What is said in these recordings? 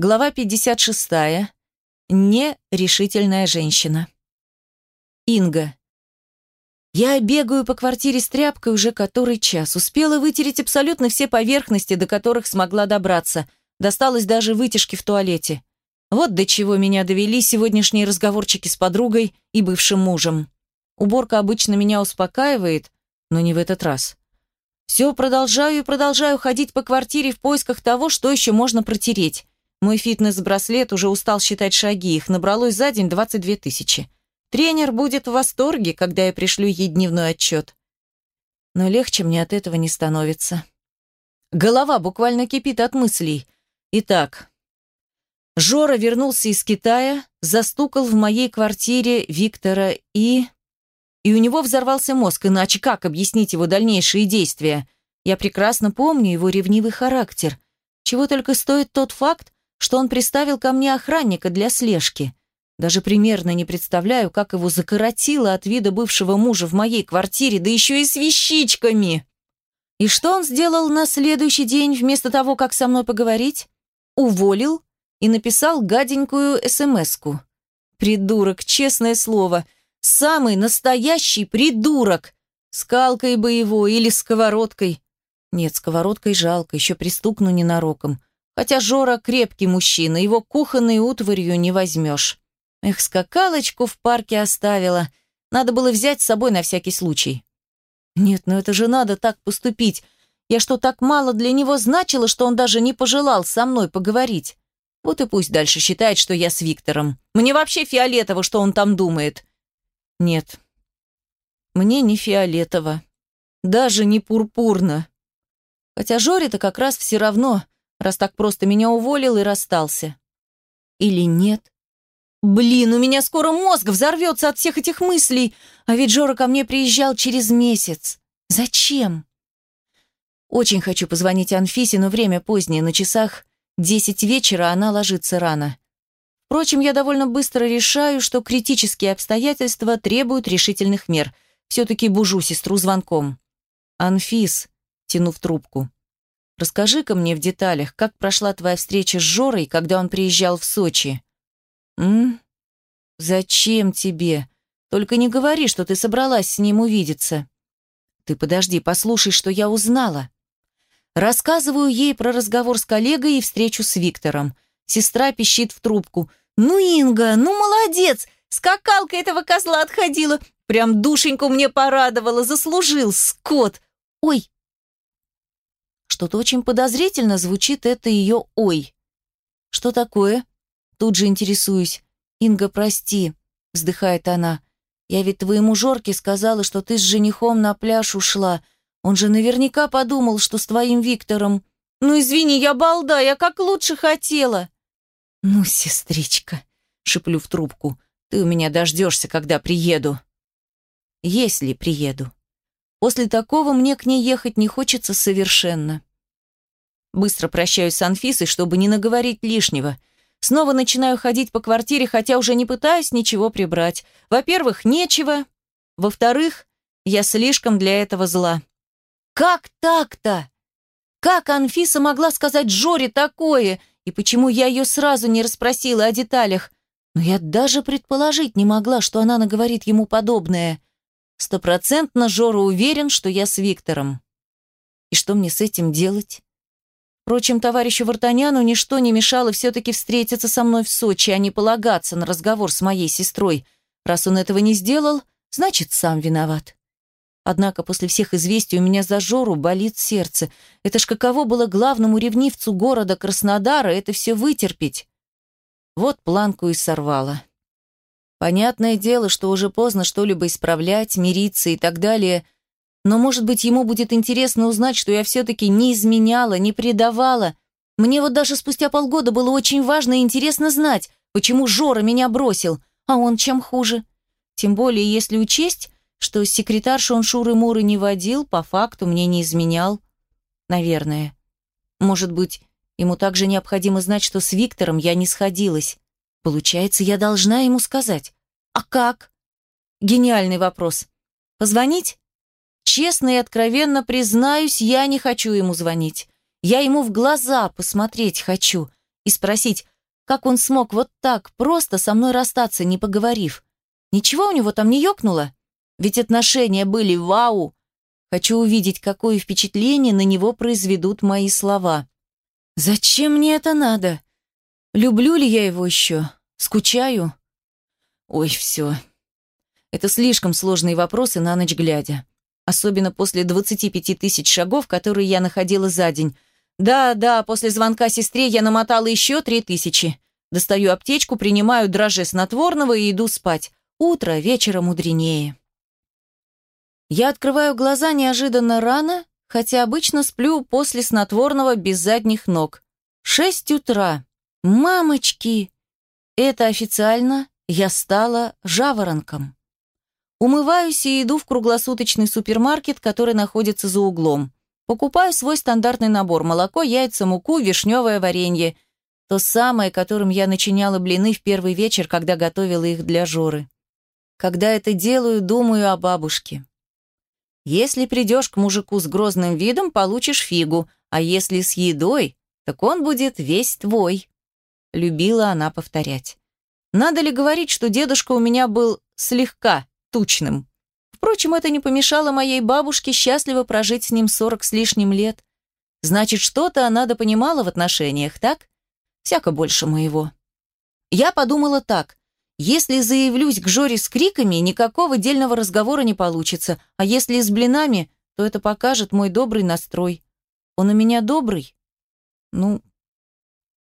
Глава 56. Нерешительная женщина. Инга. Я бегаю по квартире с тряпкой уже который час. Успела вытереть абсолютно все поверхности, до которых смогла добраться. Досталось даже вытяжки в туалете. Вот до чего меня довели сегодняшние разговорчики с подругой и бывшим мужем. Уборка обычно меня успокаивает, но не в этот раз. Все продолжаю и продолжаю ходить по квартире в поисках того, что еще можно протереть. Мой фитнес-браслет уже устал считать шаги, их набралось за день 22 тысячи. Тренер будет в восторге, когда я пришлю ей дневной отчет. Но легче мне от этого не становится. Голова буквально кипит от мыслей. Итак, Жора вернулся из Китая, застукал в моей квартире Виктора и... И у него взорвался мозг, иначе как объяснить его дальнейшие действия? Я прекрасно помню его ревнивый характер. Чего только стоит тот факт, что он приставил ко мне охранника для слежки. Даже примерно не представляю, как его закоротило от вида бывшего мужа в моей квартире, да еще и с вещичками. И что он сделал на следующий день, вместо того, как со мной поговорить? Уволил и написал гаденькую СМС-ку. Придурок, честное слово. Самый настоящий придурок. Скалкой бы его или сковородкой. Нет, сковородкой жалко, еще пристукну ненароком. Хотя Жора крепкий мужчина, его кухонной утварью не возьмешь. Эх, скакалочку в парке оставила. Надо было взять с собой на всякий случай. Нет, ну это же надо так поступить. Я что, так мало для него значила, что он даже не пожелал со мной поговорить? Вот и пусть дальше считает, что я с Виктором. Мне вообще фиолетово, что он там думает. Нет, мне не фиолетово. Даже не пурпурно. Хотя Жоре-то как раз все равно – раз так просто меня уволил и расстался. Или нет? Блин, у меня скоро мозг взорвется от всех этих мыслей, а ведь Жора ко мне приезжал через месяц. Зачем? Очень хочу позвонить Анфисе, но время позднее, на часах десять вечера она ложится рано. Впрочем, я довольно быстро решаю, что критические обстоятельства требуют решительных мер. Все-таки бужу сестру звонком. «Анфис», тянув трубку, Расскажи-ка мне в деталях, как прошла твоя встреча с Жорой, когда он приезжал в Сочи?» «М? Зачем тебе? Только не говори, что ты собралась с ним увидеться». «Ты подожди, послушай, что я узнала». Рассказываю ей про разговор с коллегой и встречу с Виктором. Сестра пищит в трубку. «Ну, Инга, ну молодец! Скакалка этого козла отходила. Прям душеньку мне порадовала, заслужил, скот. Ой, что-то очень подозрительно звучит это ее «ой». «Что такое?» Тут же интересуюсь. «Инга, прости», — вздыхает она. «Я ведь твоему Жорке сказала, что ты с женихом на пляж ушла. Он же наверняка подумал, что с твоим Виктором. Ну, извини, я балда, я как лучше хотела». «Ну, сестричка», — шеплю в трубку, — «ты у меня дождешься, когда приеду». «Если приеду». После такого мне к ней ехать не хочется совершенно. Быстро прощаюсь с Анфисой, чтобы не наговорить лишнего. Снова начинаю ходить по квартире, хотя уже не пытаюсь ничего прибрать. Во-первых, нечего. Во-вторых, я слишком для этого зла. Как так-то? Как Анфиса могла сказать Жоре такое? И почему я ее сразу не расспросила о деталях? Но я даже предположить не могла, что она наговорит ему подобное. Стопроцентно Жора уверен, что я с Виктором. И что мне с этим делать? Впрочем, товарищу Вартаняну ничто не мешало все-таки встретиться со мной в Сочи, а не полагаться на разговор с моей сестрой. Раз он этого не сделал, значит, сам виноват. Однако после всех известий у меня за Жору болит сердце. Это ж каково было главному ревнивцу города Краснодара это все вытерпеть. Вот планку и сорвала. Понятное дело, что уже поздно что-либо исправлять, мириться и так далее – но, может быть, ему будет интересно узнать, что я все-таки не изменяла, не предавала. Мне вот даже спустя полгода было очень важно и интересно знать, почему Жора меня бросил, а он чем хуже. Тем более, если учесть, что секретаршу он Шуры-Муры не водил, по факту мне не изменял. Наверное. Может быть, ему также необходимо знать, что с Виктором я не сходилась. Получается, я должна ему сказать. А как? Гениальный вопрос. Позвонить? Честно и откровенно признаюсь, я не хочу ему звонить. Я ему в глаза посмотреть хочу. и спросить, как он смог вот так просто со мной расстаться, не поговорив. Ничего у него там не ёкнуло? Ведь отношения были вау. Хочу увидеть, какое впечатление на него произведут мои слова. Зачем мне это надо? Люблю ли я его еще? Скучаю? Ой, все. Это слишком сложные вопросы на ночь глядя. Особенно после 25 тысяч шагов, которые я находила за день. Да, да, после звонка сестре я намотала еще три тысячи. Достаю аптечку, принимаю дрожжи снотворного и иду спать. Утро вечера мудренее. Я открываю глаза неожиданно рано, хотя обычно сплю после снотворного без задних ног. Шесть утра. Мамочки! Это официально я стала жаворонком. Умываюсь и иду в круглосуточный супермаркет, который находится за углом. Покупаю свой стандартный набор – молоко, яйца, муку, вишневое варенье. То самое, которым я начиняла блины в первый вечер, когда готовила их для Жоры. Когда это делаю, думаю о бабушке. Если придешь к мужику с грозным видом, получишь фигу, а если с едой, так он будет весь твой. Любила она повторять. Надо ли говорить, что дедушка у меня был слегка тучным? Впрочем, это не помешало моей бабушке счастливо прожить с ним сорок с лишним лет. Значит, что-то она допонимала в отношениях, так? Всяко больше моего. Я подумала так. Если заявлюсь к Жоре с криками, никакого дельного разговора не получится, а если с блинами, то это покажет мой добрый настрой. Он у меня добрый? Ну,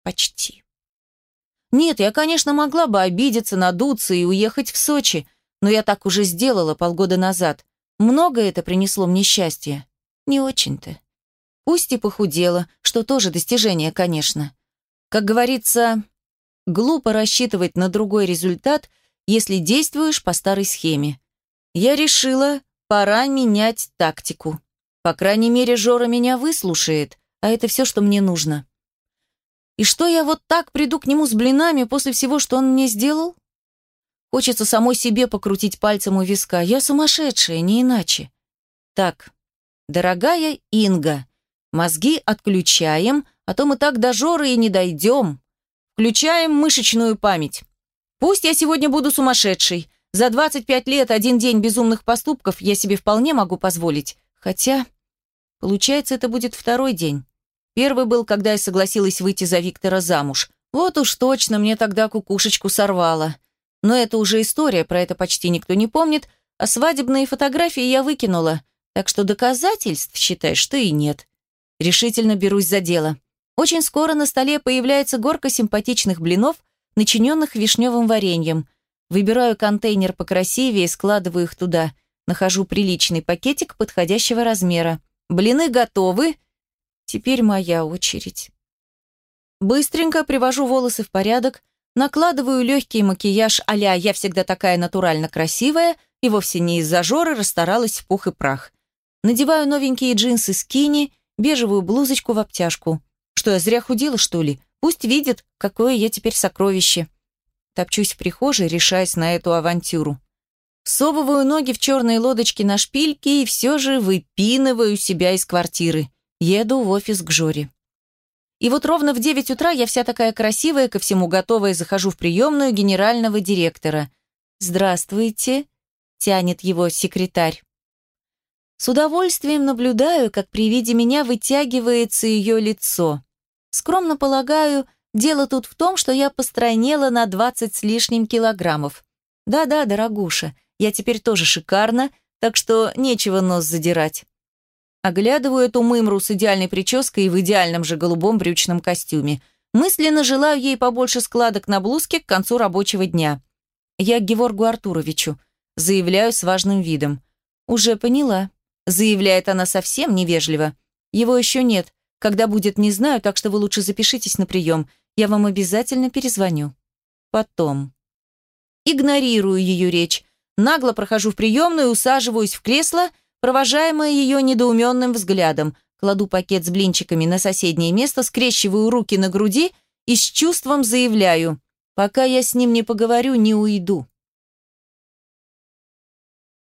почти. Нет, я, конечно, могла бы обидеться, надуться и уехать в Сочи, но я так уже сделала полгода назад. Много это принесло мне счастья? Не очень-то. Пусть и похудела, что тоже достижение, конечно. Как говорится, Глупо рассчитывать на другой результат, если действуешь по старой схеме. Я решила, пора менять тактику. По крайней мере, Жора меня выслушает, а это все, что мне нужно. И что я вот так приду к нему с блинами после всего, что он мне сделал? Хочется самой себе покрутить пальцем у виска. Я сумасшедшая, не иначе. Так, дорогая Инга, мозги отключаем, а то мы так до Жоры и не дойдем. Включаем мышечную память. Пусть я сегодня буду сумасшедшей. За 25 лет один день безумных поступков я себе вполне могу позволить. Хотя, получается, это будет второй день. Первый был, когда я согласилась выйти за Виктора замуж. Вот уж точно мне тогда кукушечку сорвало. Но это уже история, про это почти никто не помнит, а свадебные фотографии я выкинула, так что доказательств, считай, что и нет. Решительно берусь за дело. Очень скоро на столе появляется горка симпатичных блинов, начиненных вишневым вареньем. Выбираю контейнер покрасивее и складываю их туда. Нахожу приличный пакетик подходящего размера. Блины готовы. Теперь моя очередь. Быстренько привожу волосы в порядок, накладываю легкий макияж а «я всегда такая натурально красивая» и вовсе не из-за жоры расстаралась в пух и прах. Надеваю новенькие джинсы скини, бежевую блузочку в обтяжку. Что, я зря худела, что ли? Пусть видит, какое я теперь сокровище. Топчусь в прихожей, решаясь на эту авантюру. Совываю ноги в черные лодочки на шпильке и все же выпинываю себя из квартиры. Еду в офис к Жоре. И вот ровно в 9 утра я вся такая красивая, ко всему готовая, захожу в приемную генерального директора. «Здравствуйте», — тянет его секретарь. С удовольствием наблюдаю, как при виде меня вытягивается ее лицо. Скромно полагаю, дело тут в том, что я постройнела на 20 с лишним килограммов. Да-да, дорогуша, я теперь тоже шикарна, так что нечего нос задирать. Оглядываю эту мымру с идеальной прической и в идеальном же голубом брючном костюме. Мысленно желаю ей побольше складок на блузке к концу рабочего дня. Я к Геворгу Артуровичу. Заявляю с важным видом. Уже поняла. Заявляет она совсем невежливо. Его еще нет, когда будет, не знаю, так что вы лучше запишитесь на прием. Я вам обязательно перезвоню. Потом. Игнорирую ее речь. Нагло прохожу в приемную, усаживаюсь в кресло, провожаемое ее недоуменным взглядом. Кладу пакет с блинчиками на соседнее место, скрещиваю руки на груди и с чувством заявляю. Пока я с ним не поговорю, не уйду.